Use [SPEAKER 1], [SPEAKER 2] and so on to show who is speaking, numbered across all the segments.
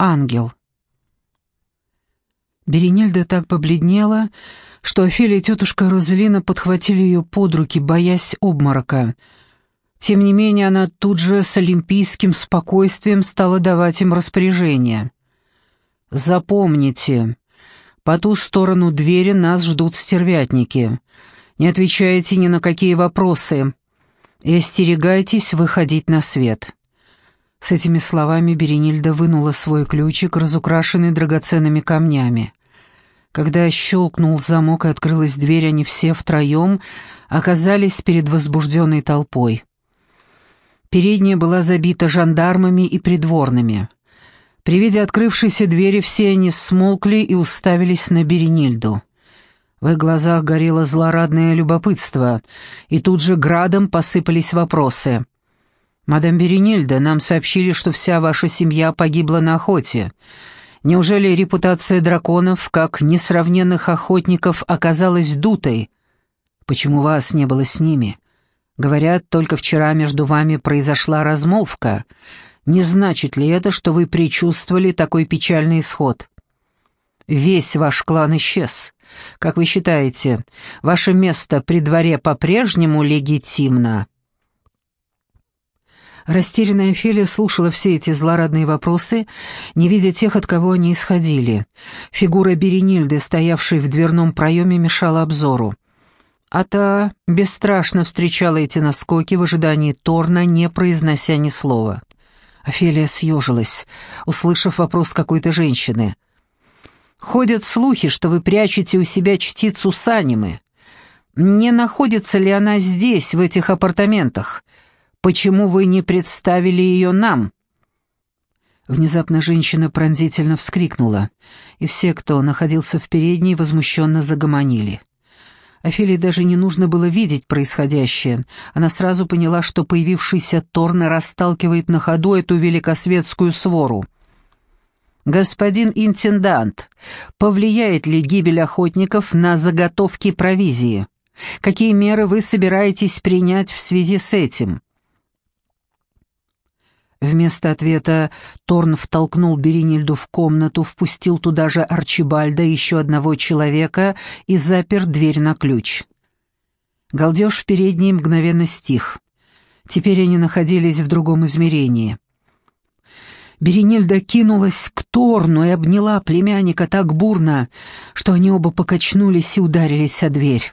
[SPEAKER 1] ангел. Беренильда так побледнела, что Офелия и тетушка Розелина подхватили ее под руки, боясь обморока. Тем не менее, она тут же с олимпийским спокойствием стала давать им распоряжение. «Запомните, по ту сторону двери нас ждут стервятники. Не отвечайте ни на какие вопросы и остерегайтесь выходить на свет». С этими словами Беренильда вынула свой ключик, разукрашенный драгоценными камнями. Когда щелкнул замок и открылась дверь, они все втроем оказались перед возбужденной толпой. Передняя была забита жандармами и придворными. При виде открывшейся двери все они смолкли и уставились на Беренильду. В их глазах горело злорадное любопытство, и тут же градом посыпались вопросы. «Мадам Беренильда, нам сообщили, что вся ваша семья погибла на охоте. Неужели репутация драконов, как несравненных охотников, оказалась дутой? Почему вас не было с ними? Говорят, только вчера между вами произошла размолвка. Не значит ли это, что вы предчувствовали такой печальный исход? Весь ваш клан исчез. Как вы считаете, ваше место при дворе по-прежнему легитимно?» Растерянная Офелия слушала все эти злорадные вопросы, не видя тех, от кого они исходили. Фигура Беренильды, стоявшей в дверном проеме, мешала обзору. А та бесстрашно встречала эти наскоки в ожидании Торна, не произнося ни слова. Офелия съежилась, услышав вопрос какой-то женщины. «Ходят слухи, что вы прячете у себя чтицу Санимы. Не находится ли она здесь, в этих апартаментах?» Почему вы не представили ее нам?» Внезапно женщина пронзительно вскрикнула, и все, кто находился в передней, возмущенно загомонили. Офелии даже не нужно было видеть происходящее. Она сразу поняла, что появившийся Торна расталкивает на ходу эту великосветскую свору. «Господин интендант, повлияет ли гибель охотников на заготовки провизии? Какие меры вы собираетесь принять в связи с этим?» Вместо ответа Торн втолкнул Беринильду в комнату, впустил туда же Арчибальда и еще одного человека и запер дверь на ключ. Галдеж в передней мгновенно стих. Теперь они находились в другом измерении. Беренильда кинулась к Торну и обняла племянника так бурно, что они оба покачнулись и ударились о дверь.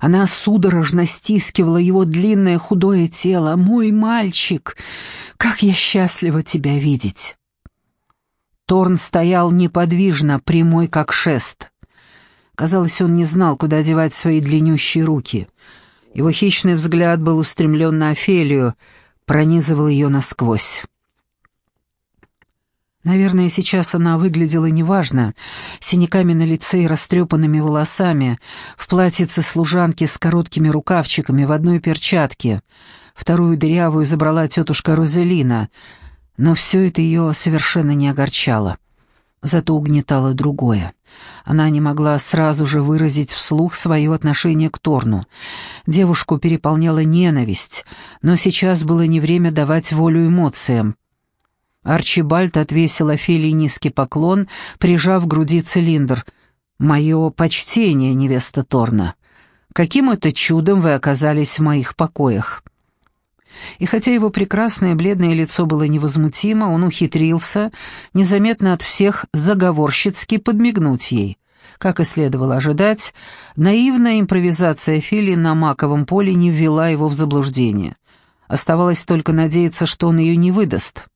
[SPEAKER 1] Она судорожно стискивала его длинное худое тело. «Мой мальчик! Как я счастлива тебя видеть!» Торн стоял неподвижно, прямой как шест. Казалось, он не знал, куда девать свои длиннющие руки. Его хищный взгляд был устремлен на Офелию, пронизывал ее насквозь. Наверное, сейчас она выглядела неважно, синяками на лице и растрепанными волосами, в платьице служанки с короткими рукавчиками в одной перчатке. Вторую дырявую забрала тетушка Розелина, но все это ее совершенно не огорчало. Зато угнетало другое. Она не могла сразу же выразить вслух свое отношение к Торну. Девушку переполняла ненависть, но сейчас было не время давать волю эмоциям. Арчибальд отвесил Офелии низкий поклон, прижав к груди цилиндр. «Мое почтение, невеста Торна. Каким это чудом вы оказались в моих покоях?» И хотя его прекрасное бледное лицо было невозмутимо, он ухитрился незаметно от всех заговорщицки подмигнуть ей. Как и следовало ожидать, наивная импровизация Фили на маковом поле не ввела его в заблуждение. Оставалось только надеяться, что он ее не выдаст.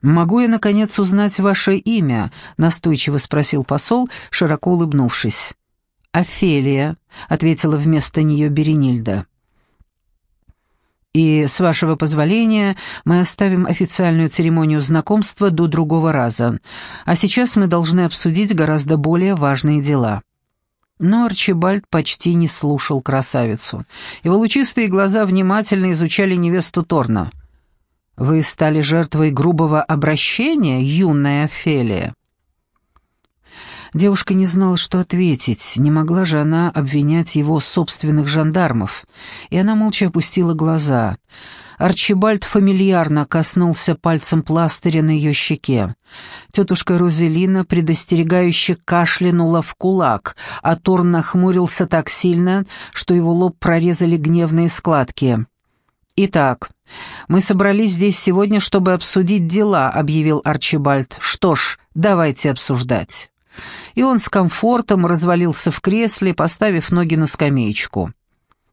[SPEAKER 1] «Могу я, наконец, узнать ваше имя?» — настойчиво спросил посол, широко улыбнувшись. «Офелия», — ответила вместо нее Беренильда. «И, с вашего позволения, мы оставим официальную церемонию знакомства до другого раза, а сейчас мы должны обсудить гораздо более важные дела». Но Арчибальд почти не слушал красавицу. Его лучистые глаза внимательно изучали невесту Торна — вы стали жертвой грубого обращения, юная Офелия?» Девушка не знала, что ответить, не могла же она обвинять его собственных жандармов, и она молча опустила глаза. Арчибальд фамильярно коснулся пальцем пластыря на ее щеке. Тетушка Розелина предостерегающе кашлянула в кулак, а Торн нахмурился так сильно, что его лоб прорезали гневные складки. «Итак, мы собрались здесь сегодня, чтобы обсудить дела», — объявил Арчибальд. «Что ж, давайте обсуждать» и он с комфортом развалился в кресле, поставив ноги на скамеечку.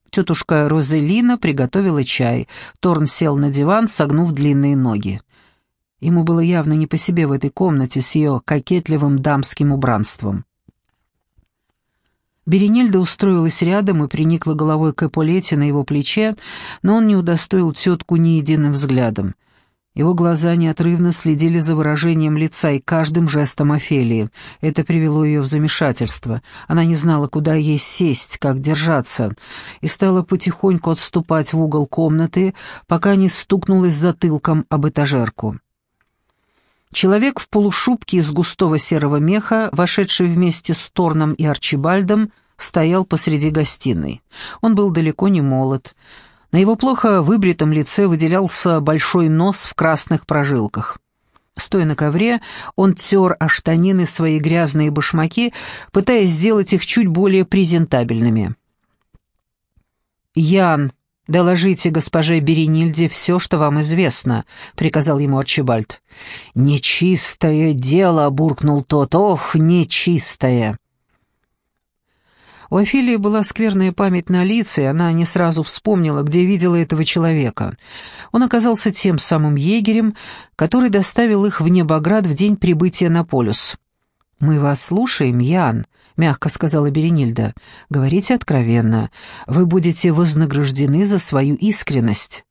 [SPEAKER 1] Тетушка Розелина приготовила чай. Торн сел на диван, согнув длинные ноги. Ему было явно не по себе в этой комнате с ее кокетливым дамским убранством. Беренильда устроилась рядом и приникла головой к эполете на его плече, но он не удостоил тетку ни единым взглядом. Его глаза неотрывно следили за выражением лица и каждым жестом Офелии. Это привело ее в замешательство. Она не знала, куда ей сесть, как держаться, и стала потихоньку отступать в угол комнаты, пока не стукнулась затылком об этажерку. Человек в полушубке из густого серого меха, вошедший вместе с Торном и Арчибальдом, стоял посреди гостиной. Он был далеко не молод, на его плохо выбритом лице выделялся большой нос в красных прожилках. Стоя на ковре, он тер о штанины свои грязные башмаки, пытаясь сделать их чуть более презентабельными. «Ян, доложите госпоже Беренильде все, что вам известно», — приказал ему Арчибальд. «Нечистое дело», — буркнул тот, — «ох, нечистое». У Офелии была скверная память на лица, и она не сразу вспомнила, где видела этого человека. Он оказался тем самым егерем, который доставил их в Небоград в день прибытия на полюс. «Мы вас слушаем, Ян», — мягко сказала Беренильда. «Говорите откровенно. Вы будете вознаграждены за свою искренность».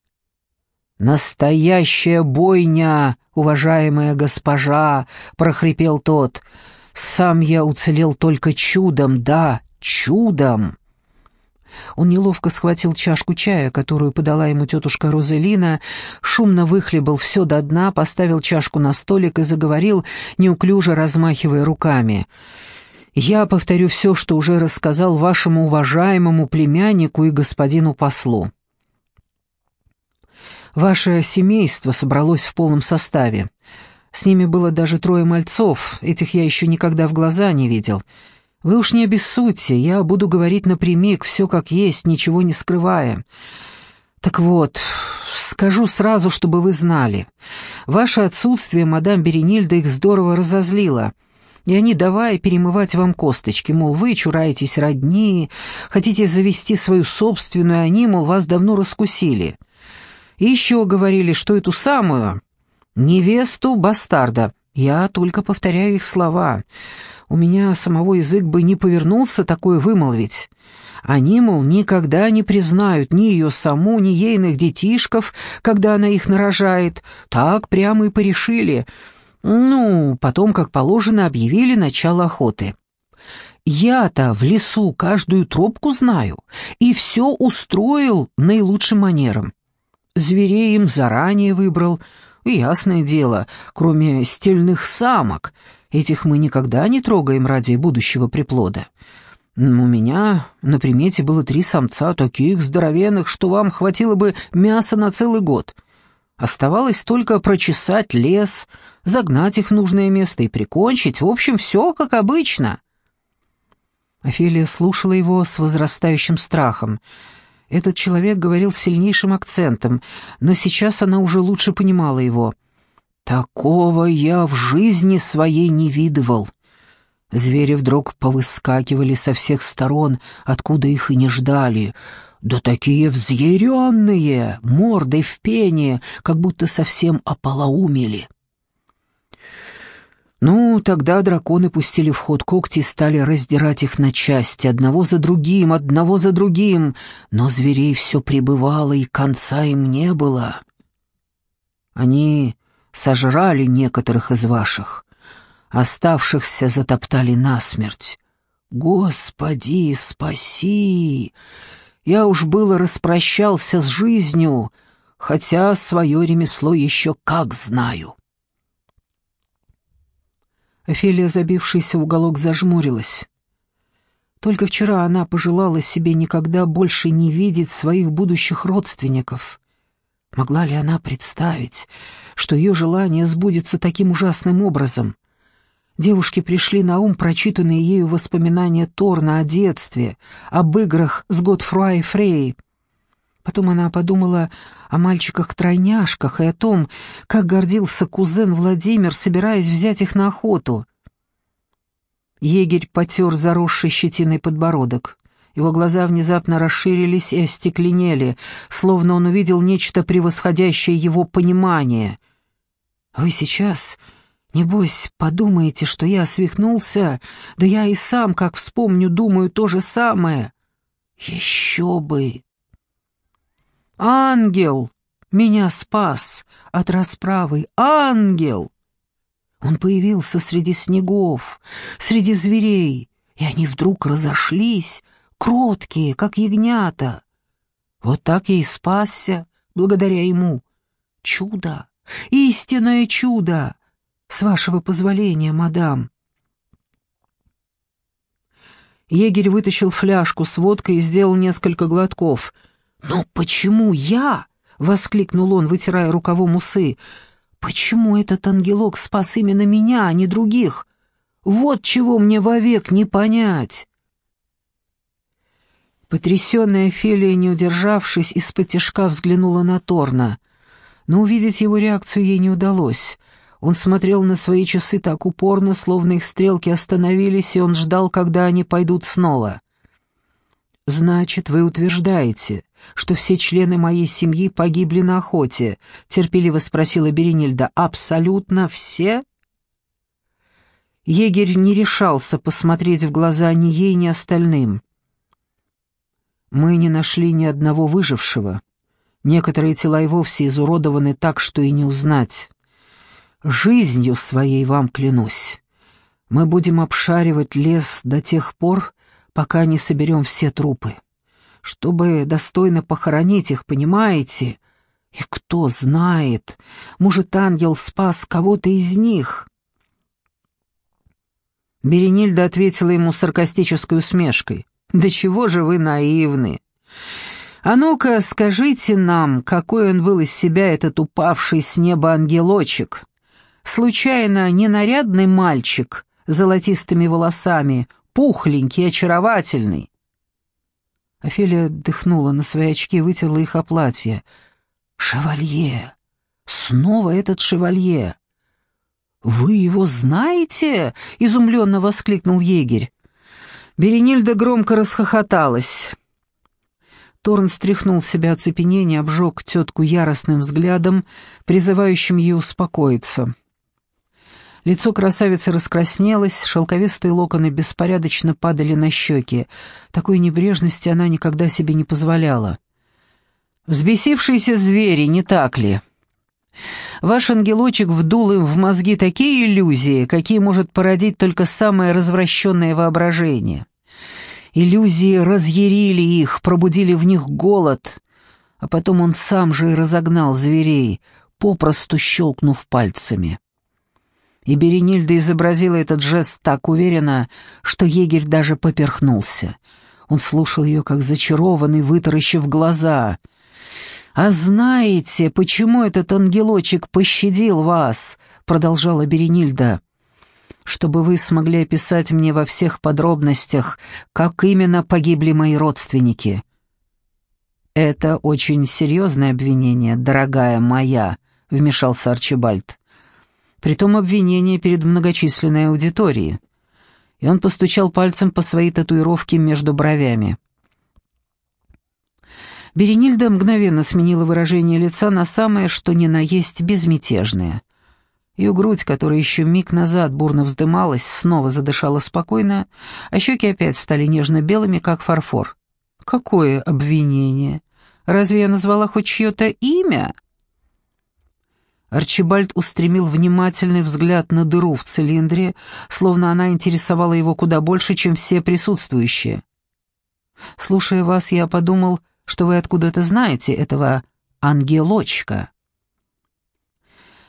[SPEAKER 1] «Настоящая бойня, уважаемая госпожа!» — прохрипел тот. «Сам я уцелел только чудом, да, чудом!» Он неловко схватил чашку чая, которую подала ему тетушка Розелина, шумно выхлебал все до дна, поставил чашку на столик и заговорил, неуклюже размахивая руками. «Я повторю все, что уже рассказал вашему уважаемому племяннику и господину послу. Ваше семейство собралось в полном составе. С ними было даже трое мальцов, этих я еще никогда в глаза не видел». Вы уж не обессудьте, я буду говорить напрямик, все как есть, ничего не скрывая. Так вот, скажу сразу, чтобы вы знали. Ваше отсутствие, мадам Беренильда, их здорово разозлило. И они давай перемывать вам косточки, мол, вы чураетесь родни, хотите завести свою собственную, они, мол, вас давно раскусили. И еще говорили, что эту самую невесту бастарда. Я только повторяю их слова. У меня самого язык бы не повернулся такое вымолвить. Они, мол, никогда не признают ни ее саму, ни ейных детишков, когда она их нарожает. Так прямо и порешили. Ну, потом, как положено, объявили начало охоты. Я-то в лесу каждую тропку знаю и все устроил наилучшим манером. Зверей им заранее выбрал, ясное дело, кроме стельных самок — Этих мы никогда не трогаем ради будущего приплода. У меня на примете было три самца, таких здоровенных, что вам хватило бы мяса на целый год. Оставалось только прочесать лес, загнать их в нужное место и прикончить. В общем, все как обычно». Офелия слушала его с возрастающим страхом. Этот человек говорил с сильнейшим акцентом, но сейчас она уже лучше понимала его — Такого я в жизни своей не видывал. Звери вдруг повыскакивали со всех сторон, откуда их и не ждали. Да такие взъяренные, мордой в пене, как будто совсем ополоумели. Ну, тогда драконы пустили в ход когти и стали раздирать их на части, одного за другим, одного за другим, но зверей все пребывало, и конца им не было. Они сожрали некоторых из ваших, оставшихся затоптали насмерть. Господи, спаси! Я уж было распрощался с жизнью, хотя свое ремесло еще как знаю. Офелия, забившаяся в уголок, зажмурилась. Только вчера она пожелала себе никогда больше не видеть своих будущих родственников. Могла ли она представить, что ее желание сбудется таким ужасным образом? Девушке пришли на ум прочитанные ею воспоминания Торна о детстве, об играх с Готфруа и Фрей. Потом она подумала о мальчиках-тройняшках и о том, как гордился кузен Владимир, собираясь взять их на охоту. Егерь потер заросший щетиной подбородок. Его глаза внезапно расширились и остекленели, словно он увидел нечто превосходящее его понимание. «Вы сейчас, небось, подумаете, что я свихнулся? Да я и сам, как вспомню, думаю то же самое. Еще бы!» «Ангел! Меня спас от расправы! Ангел!» Он появился среди снегов, среди зверей, и они вдруг разошлись, кроткие, как ягнята. Вот так я и спасся, благодаря ему. Чудо, истинное чудо! С вашего позволения, мадам. Егерь вытащил фляжку с водкой и сделал несколько глотков. «Но почему я?» — воскликнул он, вытирая рукавом усы. «Почему этот ангелок спас именно меня, а не других? Вот чего мне вовек не понять!» Потрясенная Фелия, не удержавшись, из-под тяжка взглянула на Торна. Но увидеть его реакцию ей не удалось. Он смотрел на свои часы так упорно, словно их стрелки остановились, и он ждал, когда они пойдут снова. «Значит, вы утверждаете, что все члены моей семьи погибли на охоте?» — терпеливо спросила Беренильда. «Абсолютно все?» Егерь не решался посмотреть в глаза ни ей, ни остальным. Мы не нашли ни одного выжившего. Некоторые тела и вовсе изуродованы так, что и не узнать. Жизнью своей вам клянусь. Мы будем обшаривать лес до тех пор, пока не соберем все трупы. Чтобы достойно похоронить их, понимаете? И кто знает, может, ангел спас кого-то из них?» Беренильда ответила ему саркастической усмешкой. «Да чего же вы наивны? А ну-ка, скажите нам, какой он был из себя этот упавший с неба ангелочек? Случайно ненарядный мальчик с золотистыми волосами, пухленький, очаровательный?» Офелия дыхнула на свои очки и вытерла их о платье. «Шевалье! Снова этот шевалье!» «Вы его знаете?» — изумленно воскликнул егерь. Беренильда громко расхохоталась. Торн стряхнул с себя оцепенение, обжег тетку яростным взглядом, призывающим ее успокоиться. Лицо красавицы раскраснелось, шелковистые локоны беспорядочно падали на щеки. Такой небрежности она никогда себе не позволяла. «Взбесившиеся звери, не так ли?» Ваш ангелочек вдул им в мозги такие иллюзии, какие может породить только самое развращенное воображение. Иллюзии разъярили их, пробудили в них голод, а потом он сам же и разогнал зверей, попросту щелкнув пальцами. И Беренильда изобразила этот жест так уверенно, что егерь даже поперхнулся. Он слушал ее, как зачарованный, вытаращив глаза — «А знаете, почему этот ангелочек пощадил вас?» — продолжала Беренильда. «Чтобы вы смогли описать мне во всех подробностях, как именно погибли мои родственники». «Это очень серьезное обвинение, дорогая моя», — вмешался Арчибальд. «Притом обвинение перед многочисленной аудиторией». И он постучал пальцем по своей татуировке между бровями. Беренильда мгновенно сменила выражение лица на самое, что ни на есть, безмятежное. Ее грудь, которая еще миг назад бурно вздымалась, снова задышала спокойно, а щеки опять стали нежно-белыми, как фарфор. «Какое обвинение? Разве я назвала хоть чье-то имя?» Арчибальд устремил внимательный взгляд на дыру в цилиндре, словно она интересовала его куда больше, чем все присутствующие. Слушая вас, я подумал, что вы откуда-то знаете этого ангелочка».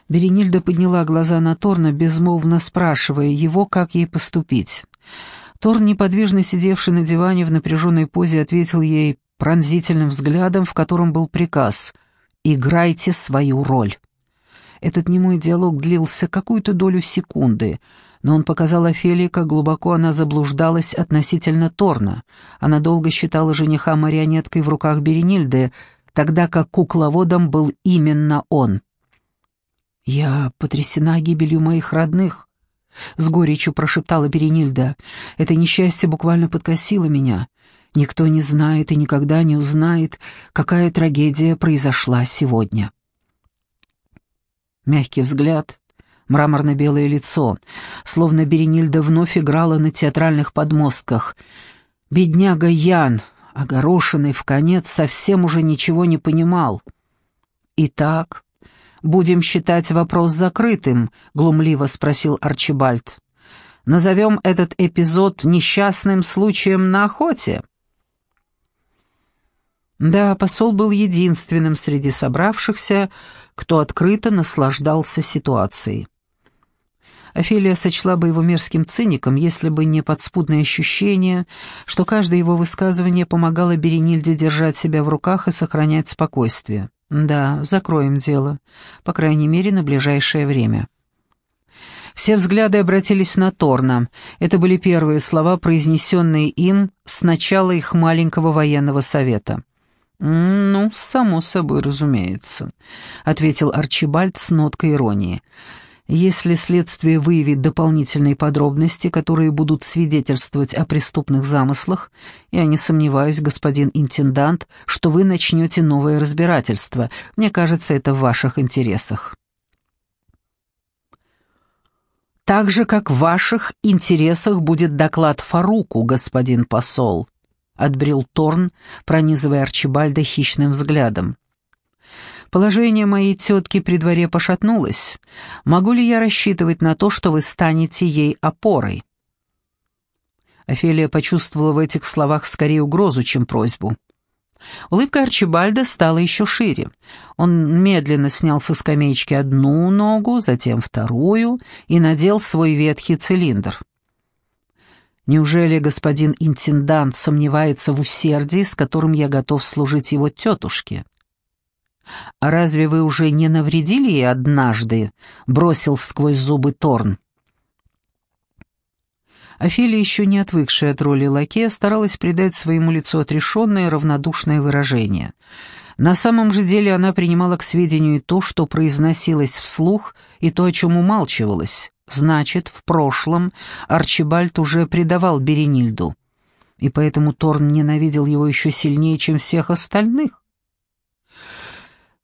[SPEAKER 1] Беренильда подняла глаза на Торна, безмолвно спрашивая его, как ей поступить. Торн, неподвижно сидевший на диване в напряженной позе, ответил ей пронзительным взглядом, в котором был приказ «Играйте свою роль». Этот немой диалог длился какую-то долю секунды, но он показал Офелии, как глубоко она заблуждалась относительно Торна. Она долго считала жениха марионеткой в руках Беренильды, тогда как кукловодом был именно он. «Я потрясена гибелью моих родных», — с горечью прошептала Беренильда. «Это несчастье буквально подкосило меня. Никто не знает и никогда не узнает, какая трагедия произошла сегодня». Мягкий взгляд, мраморно-белое лицо, словно Беренильда вновь играла на театральных подмостках. Бедняга Ян, огорошенный в конец, совсем уже ничего не понимал. «Итак, будем считать вопрос закрытым?» — глумливо спросил Арчибальд. «Назовем этот эпизод несчастным случаем на охоте?» Да, посол был единственным среди собравшихся, кто открыто наслаждался ситуацией. Офелия сочла бы его мерзким циником, если бы не подспудное ощущение, что каждое его высказывание помогало Беренильде держать себя в руках и сохранять спокойствие. Да, закроем дело, по крайней мере, на ближайшее время. Все взгляды обратились на Торна. Это были первые слова, произнесенные им с начала их маленького военного совета. «Ну, само собой, разумеется», — ответил Арчибальд с ноткой иронии. «Если следствие выявит дополнительные подробности, которые будут свидетельствовать о преступных замыслах, я не сомневаюсь, господин интендант, что вы начнете новое разбирательство. Мне кажется, это в ваших интересах». «Так же, как в ваших интересах будет доклад Фаруку, господин посол», — отбрил Торн, пронизывая Арчибальда хищным взглядом. «Положение моей тетки при дворе пошатнулось. Могу ли я рассчитывать на то, что вы станете ей опорой?» Офелия почувствовала в этих словах скорее угрозу, чем просьбу. Улыбка Арчибальда стала еще шире. Он медленно снял со скамеечки одну ногу, затем вторую и надел свой ветхий цилиндр. Неужели господин интендант сомневается в усердии, с которым я готов служить его тетушке? «А разве вы уже не навредили ей однажды?» — бросил сквозь зубы Торн. Офелия, еще не отвыкшая от роли лакея, старалась придать своему лицу отрешенное равнодушное выражение — на самом же деле она принимала к сведению и то, что произносилось вслух, и то, о чем умалчивалось. Значит, в прошлом Арчибальд уже предавал Беренильду, и поэтому Торн ненавидел его еще сильнее, чем всех остальных.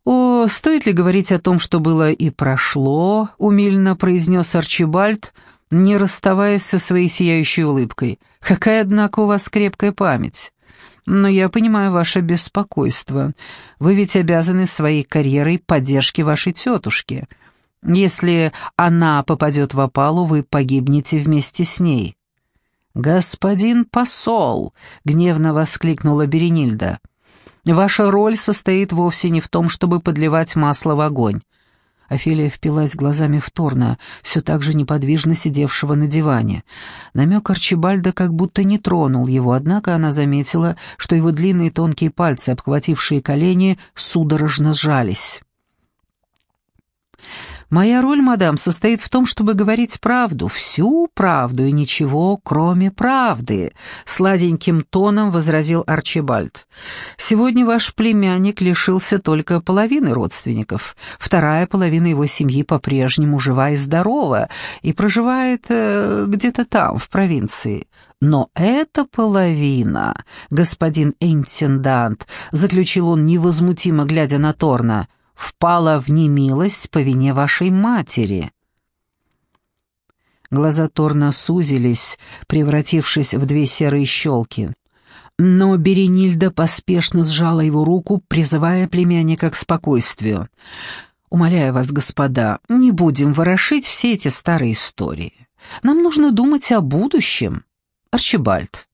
[SPEAKER 1] «О, стоит ли говорить о том, что было и прошло?» — умильно произнес Арчибальд, не расставаясь со своей сияющей улыбкой. «Какая, однако, у вас крепкая память!» Но я понимаю ваше беспокойство. Вы ведь обязаны своей карьерой поддержке вашей тетушки. Если она попадет в опалу, вы погибнете вместе с ней». «Господин посол!» — гневно воскликнула Беренильда. «Ваша роль состоит вовсе не в том, чтобы подливать масло в огонь. Офелия впилась глазами в Торна, все так же неподвижно сидевшего на диване. Намек Арчибальда как будто не тронул его, однако она заметила, что его длинные тонкие пальцы, обхватившие колени, судорожно сжались. Моя роль, мадам, состоит в том, чтобы говорить правду, всю правду и ничего, кроме правды», — сладеньким тоном возразил Арчибальд. «Сегодня ваш племянник лишился только половины родственников. Вторая половина его семьи по-прежнему жива и здорова и проживает э, где-то там, в провинции». «Но эта половина, господин интендант», — заключил он невозмутимо, глядя на Торна, — впала в немилость по вине вашей матери». Глаза Торна сузились, превратившись в две серые щелки. Но Беренильда поспешно сжала его руку, призывая племянника к спокойствию. «Умоляю вас, господа, не будем ворошить все эти старые истории. Нам нужно думать о будущем. Арчибальд,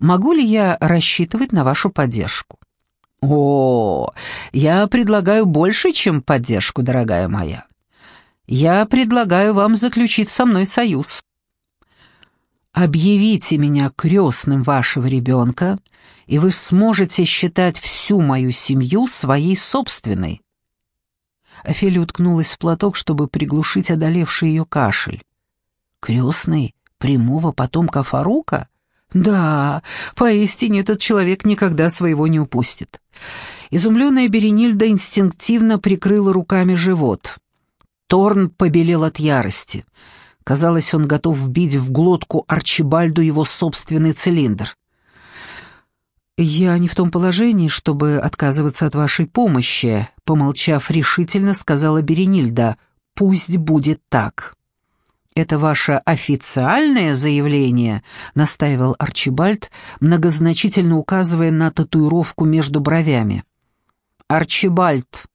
[SPEAKER 1] могу ли я рассчитывать на вашу поддержку?» «О, я предлагаю больше, чем поддержку, дорогая моя. Я предлагаю вам заключить со мной союз. Объявите меня крестным вашего ребенка, и вы сможете считать всю мою семью своей собственной». Офелия уткнулась в платок, чтобы приглушить одолевший ее кашель. «Крестный? Прямого потомка Фарука?» «Да, поистине этот человек никогда своего не упустит». Изумленная Беренильда инстинктивно прикрыла руками живот. Торн побелел от ярости. Казалось, он готов вбить в глотку Арчибальду его собственный цилиндр. «Я не в том положении, чтобы отказываться от вашей помощи», — помолчав решительно, сказала Беренильда. «Пусть будет так». «Это ваше официальное заявление?» — настаивал Арчибальд, многозначительно указывая на татуировку между бровями. «Арчибальд,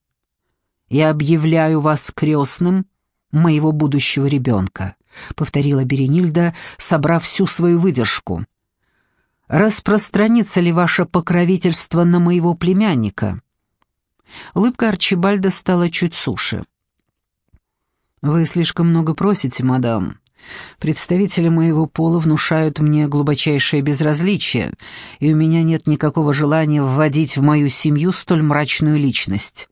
[SPEAKER 1] я объявляю вас крестным моего будущего ребенка», — повторила Беренильда, собрав всю свою выдержку распространится ли ваше покровительство на моего племянника?» Улыбка Арчибальда стала чуть суше. «Вы слишком много просите, мадам. Представители моего пола внушают мне глубочайшее безразличие, и у меня нет никакого желания вводить в мою семью столь мрачную личность.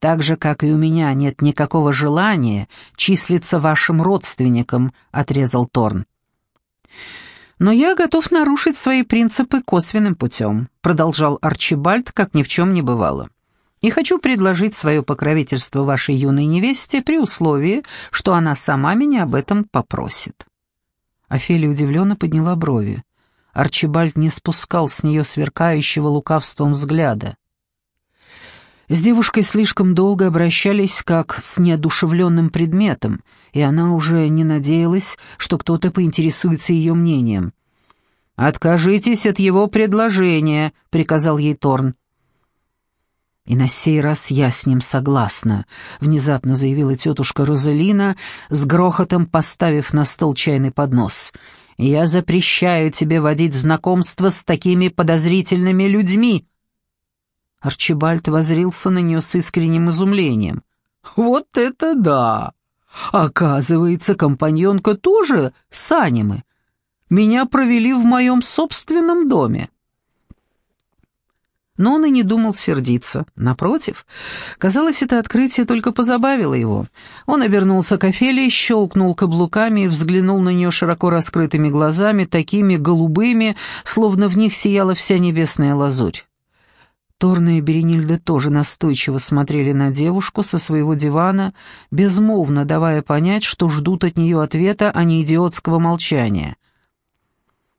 [SPEAKER 1] Так же, как и у меня нет никакого желания числиться вашим родственником», — отрезал Торн. «Но я готов нарушить свои принципы косвенным путем», продолжал Арчибальд, как ни в чем не бывало. «И хочу предложить свое покровительство вашей юной невесте при условии, что она сама меня об этом попросит». Офелия удивленно подняла брови. Арчибальд не спускал с нее сверкающего лукавством взгляда. С девушкой слишком долго обращались как с неодушевленным предметом, и она уже не надеялась, что кто-то поинтересуется ее мнением. «Откажитесь от его предложения», — приказал ей Торн. «И на сей раз я с ним согласна», — внезапно заявила тетушка Розалина, с грохотом поставив на стол чайный поднос. «Я запрещаю тебе водить знакомство с такими подозрительными людьми». Арчибальд возрился на нее с искренним изумлением. «Вот это да! Оказывается, компаньонка тоже с анимы. Меня провели в моем собственном доме». Но он и не думал сердиться. Напротив, казалось, это открытие только позабавило его. Он обернулся к Офелии, щелкнул каблуками и взглянул на нее широко раскрытыми глазами, такими голубыми, словно в них сияла вся небесная лазурь. Торна и Беренильда тоже настойчиво смотрели на девушку со своего дивана, безмолвно давая понять, что ждут от нее ответа, а не идиотского молчания.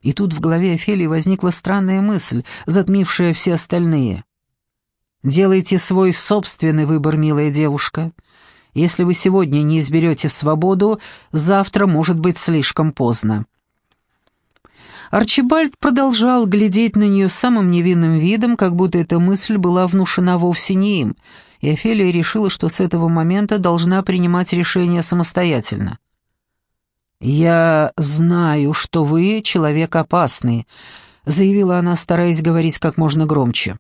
[SPEAKER 1] И тут в голове Офелии возникла странная мысль, затмившая все остальные. «Делайте свой собственный выбор, милая девушка. Если вы сегодня не изберете свободу, завтра может быть слишком поздно». Арчибальд продолжал глядеть на нее самым невинным видом, как будто эта мысль была внушена вовсе не им, и Офелия решила, что с этого момента должна принимать решение самостоятельно. «Я знаю, что вы человек опасный», — заявила она, стараясь говорить как можно громче.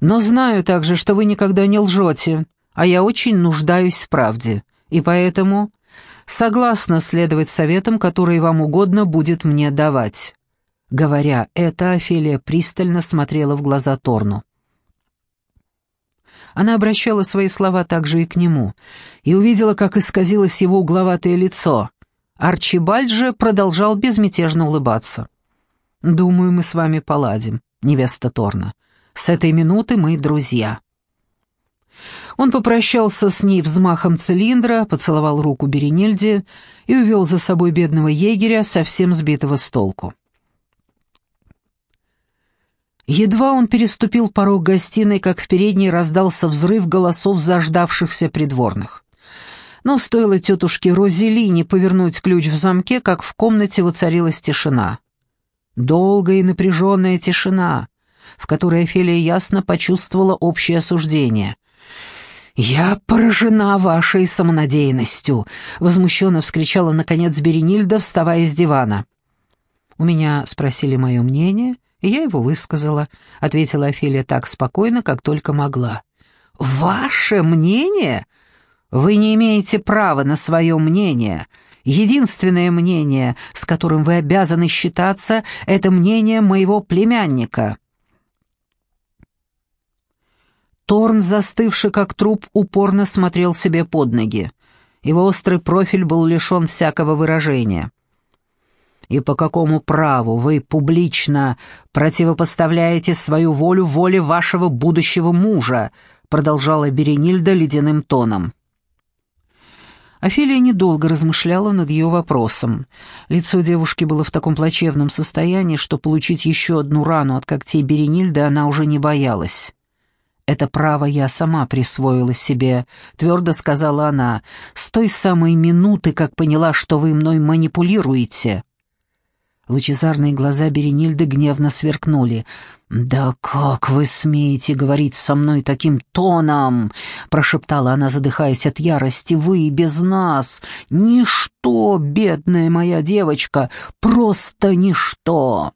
[SPEAKER 1] «Но знаю также, что вы никогда не лжете, а я очень нуждаюсь в правде, и поэтому согласна следовать советам, которые вам угодно будет мне давать». Говоря это, Офелия пристально смотрела в глаза Торну. Она обращала свои слова также и к нему, и увидела, как исказилось его угловатое лицо. Арчибальд же продолжал безмятежно улыбаться. «Думаю, мы с вами поладим, невеста Торна. С этой минуты мы друзья». Он попрощался с ней взмахом цилиндра, поцеловал руку Беренильде и увел за собой бедного егеря, совсем сбитого с толку. Едва он переступил порог гостиной, как в передней раздался взрыв голосов заждавшихся придворных. Но стоило тетушке Розелине повернуть ключ в замке, как в комнате воцарилась тишина. Долгая и напряженная тишина, в которой Офелия ясно почувствовала общее осуждение — «Я поражена вашей самонадеянностью!» — возмущенно вскричала, наконец, Беренильда, вставая с дивана. «У меня спросили мое мнение, и я его высказала», — ответила Офелия так спокойно, как только могла. «Ваше мнение? Вы не имеете права на свое мнение. Единственное мнение, с которым вы обязаны считаться, это мнение моего племянника». Торн, застывший как труп, упорно смотрел себе под ноги. Его острый профиль был лишен всякого выражения. «И по какому праву вы публично противопоставляете свою волю воле вашего будущего мужа?» продолжала Беренильда ледяным тоном. Офелия недолго размышляла над ее вопросом. Лицо девушки было в таком плачевном состоянии, что получить еще одну рану от когтей Беренильды она уже не боялась. «Это право я сама присвоила себе», — твердо сказала она, — «с той самой минуты, как поняла, что вы мной манипулируете». Лучезарные глаза Беренильды гневно сверкнули. «Да как вы смеете говорить со мной таким тоном?» — прошептала она, задыхаясь от ярости. «Вы без нас! Ничто, бедная моя девочка, просто ничто!»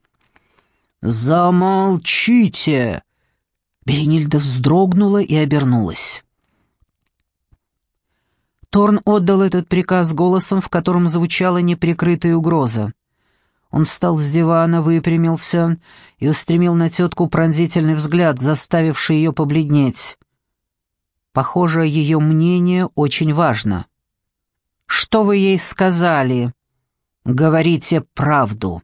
[SPEAKER 1] «Замолчите!» Беренильда вздрогнула и обернулась. Торн отдал этот приказ голосом, в котором звучала неприкрытая угроза. Он встал с дивана, выпрямился и устремил на тетку пронзительный взгляд, заставивший ее побледнеть. Похоже, ее мнение очень важно. «Что вы ей сказали?» «Говорите правду».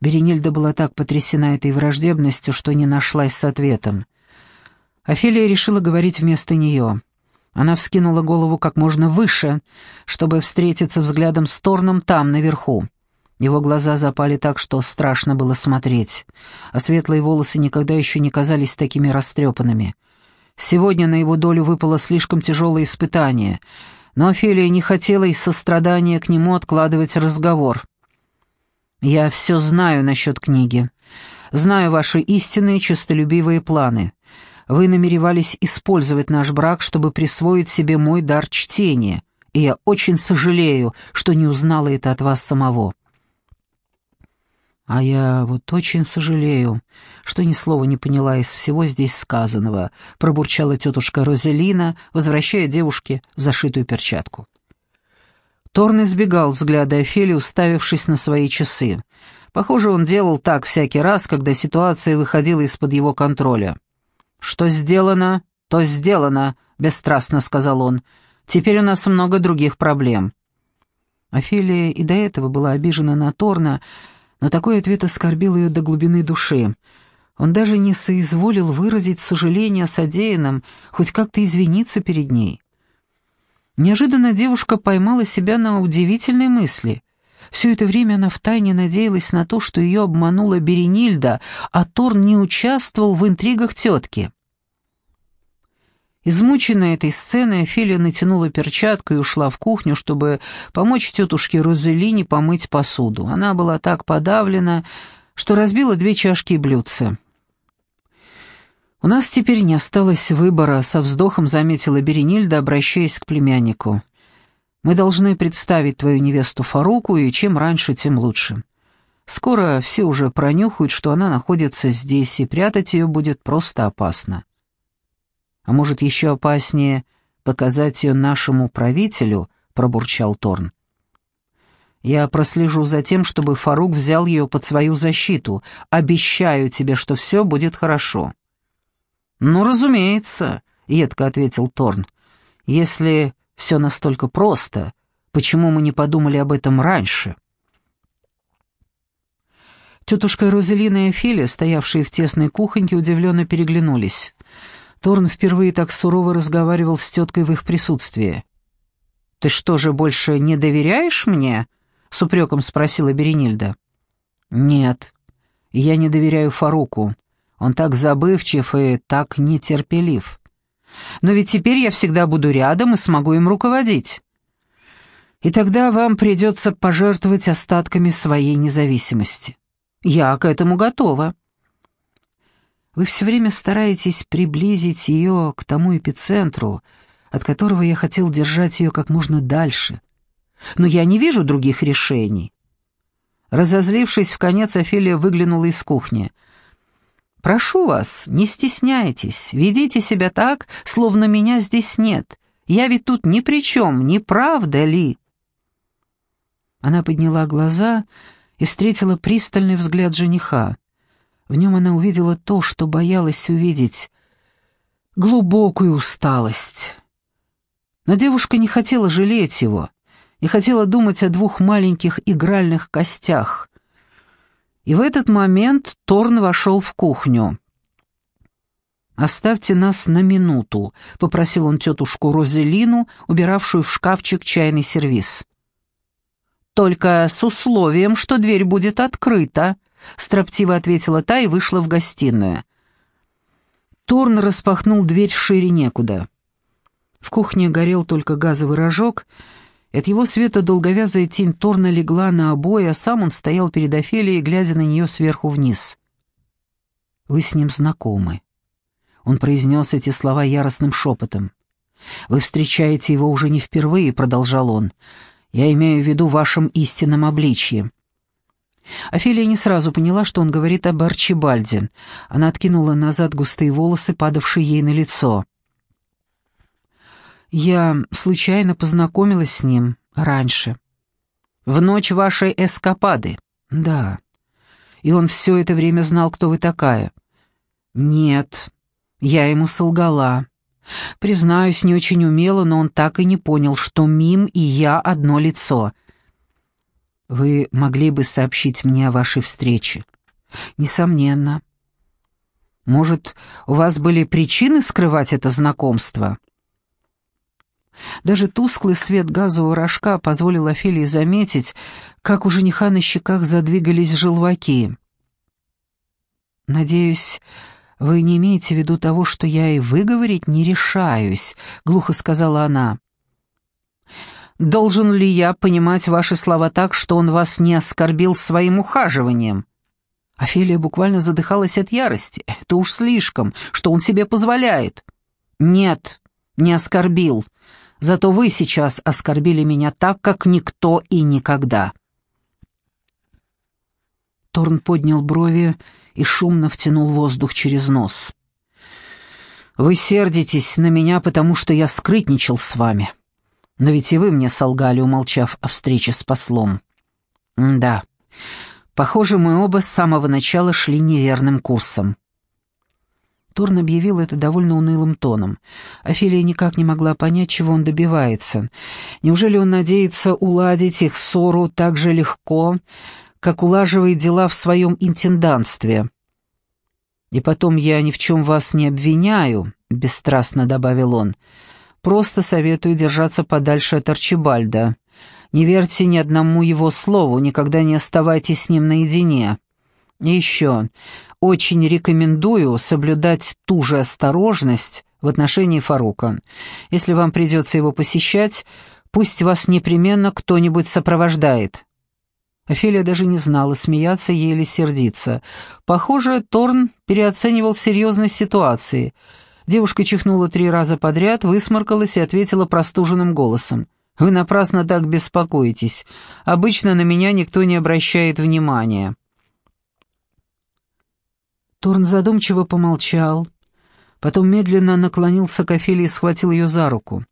[SPEAKER 1] Беренильда была так потрясена этой враждебностью, что не нашлась с ответом. Офелия решила говорить вместо нее. Она вскинула голову как можно выше, чтобы встретиться взглядом с Торном там, наверху. Его глаза запали так, что страшно было смотреть, а светлые волосы никогда еще не казались такими растрепанными. Сегодня на его долю выпало слишком тяжелое испытание, но Офелия не хотела из сострадания к нему откладывать разговор. Я все знаю насчет книги. Знаю ваши истинные честолюбивые планы. Вы намеревались использовать наш брак, чтобы присвоить себе мой дар чтения, и я очень сожалею, что не узнала это от вас самого. А я вот очень сожалею, что ни слова не поняла из всего здесь сказанного, пробурчала тетушка Розелина, возвращая девушке зашитую перчатку. Торн избегал взгляда Офелии, уставившись на свои часы. Похоже, он делал так всякий раз, когда ситуация выходила из-под его контроля. «Что сделано, то сделано», — бесстрастно сказал он. «Теперь у нас много других проблем». Офелия и до этого была обижена на Торна, но такой ответ оскорбил ее до глубины души. Он даже не соизволил выразить сожаление о содеянном, хоть как-то извиниться перед ней. Неожиданно девушка поймала себя на удивительной мысли. Все это время она втайне надеялась на то, что ее обманула Беренильда, а Торн не участвовал в интригах тетки. Измученная этой сценой, Офелия натянула перчатку и ушла в кухню, чтобы помочь тетушке Розелине помыть посуду. Она была так подавлена, что разбила две чашки и блюдца. «У нас теперь не осталось выбора», — со вздохом заметила Беренильда, обращаясь к племяннику. «Мы должны представить твою невесту Фаруку, и чем раньше, тем лучше. Скоро все уже пронюхают, что она находится здесь, и прятать ее будет просто опасно. А может, еще опаснее показать ее нашему правителю?» — пробурчал Торн. «Я прослежу за тем, чтобы Фарук взял ее под свою защиту. Обещаю тебе, что все будет хорошо». «Ну, разумеется», — едко ответил Торн. «Если все настолько просто, почему мы не подумали об этом раньше?» Тетушка Розелина и Офелия, стоявшие в тесной кухоньке, удивленно переглянулись. Торн впервые так сурово разговаривал с теткой в их присутствии. «Ты что же, больше не доверяешь мне?» — с упреком спросила Беренильда. «Нет, я не доверяю Фаруку. Он так забывчив и так нетерпелив. Но ведь теперь я всегда буду рядом и смогу им руководить. И тогда вам придется пожертвовать остатками своей независимости. Я к этому готова. Вы все время стараетесь приблизить ее к тому эпицентру, от которого я хотел держать ее как можно дальше. Но я не вижу других решений. Разозлившись в конец, Офелия выглянула из кухни — Прошу вас, не стесняйтесь, ведите себя так, словно меня здесь нет, Я ведь тут ни при чем, не правда ли?» Она подняла глаза и встретила пристальный взгляд жениха. В нем она увидела то, что боялась увидеть — глубокую усталость. Но девушка не хотела жалеть его, не хотела думать о двух маленьких игральных костях. И в этот момент Торн вошел в кухню. «Оставьте нас на минуту», — попросил он тетушку Розелину, убиравшую в шкафчик чайный сервиз. «Только с условием, что дверь будет открыта», — строптиво ответила та и вышла в гостиную. Торн распахнул дверь шире некуда. В кухне горел только газовый рожок, от его света долговязая тень Торна легла на обои, а сам он стоял перед Офелией, глядя на нее сверху вниз. «Вы с ним знакомы». Он произнес эти слова яростным шепотом. «Вы встречаете его уже не впервые», — продолжал он. «Я имею в виду вашем истинном обличье». Офелия не сразу поняла, что он говорит об Арчибальде. Она откинула назад густые волосы, падавшие ей на лицо. «Я случайно познакомилась с ним раньше. В ночь вашей эскапады?» «Да. И он все это время знал, кто вы такая?» «Нет. Я ему солгала. Признаюсь, не очень умело, но он так и не понял, что Мим и я одно лицо. Вы могли бы сообщить мне о вашей встрече? Несомненно. Может, у вас были причины скрывать это знакомство? Даже тусклый свет газового рожка позволил Офелии заметить, как у жениха на щеках задвигались желваки. «Надеюсь, «Вы не имеете в виду того, что я и выговорить не решаюсь», — глухо сказала она. «Должен ли я понимать ваши слова так, что он вас не оскорбил своим ухаживанием?» Офелия буквально задыхалась от ярости. «Это уж слишком, что он себе позволяет». «Нет, не оскорбил. Зато вы сейчас оскорбили меня так, как никто и никогда». Торн поднял брови и шумно втянул воздух через нос. «Вы сердитесь на меня, потому что я скрытничал с вами. Но ведь и вы мне солгали, умолчав о встрече с послом». «Да, похоже, мы оба с самого начала шли неверным курсом». Торн объявил это довольно унылым тоном. Офелия никак не могла понять, чего он добивается. Неужели он надеется уладить их ссору так же легко, как улаживает дела в своем интендантстве. «И потом я ни в чем вас не обвиняю», — бесстрастно добавил он. «Просто советую держаться подальше от Арчибальда. Не верьте ни одному его слову, никогда не оставайтесь с ним наедине. И еще, очень рекомендую соблюдать ту же осторожность в отношении Фарука. Если вам придется его посещать, пусть вас непременно кто-нибудь сопровождает». Офелия даже не знала, смеяться ей или сердиться. Похоже, Торн переоценивал серьезность ситуации. Девушка чихнула три раза подряд, высморкалась и ответила простуженным голосом. «Вы напрасно так беспокоитесь. Обычно на меня никто не обращает внимания». Торн задумчиво помолчал, потом медленно наклонился к Офелии и схватил ее за руку.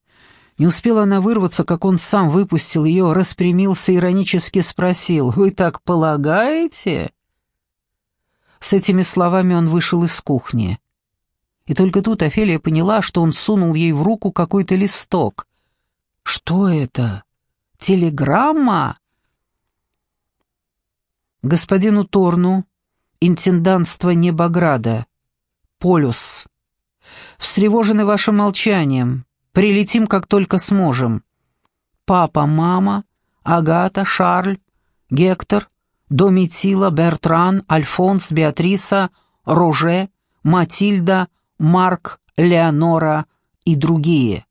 [SPEAKER 1] Не успела она вырваться, как он сам выпустил ее, распрямился и иронически спросил, «Вы так полагаете?» С этими словами он вышел из кухни. И только тут Офелия поняла, что он сунул ей в руку какой-то листок. «Что это? Телеграмма?» «Господину Торну, интендантство Небограда, полюс. Встревожены вашим молчанием, Прилетим, как только сможем. Папа, мама, Агата, Шарль, Гектор, Домитила, Бертран, Альфонс, Беатриса, Роже, Матильда, Марк, Леонора и другие.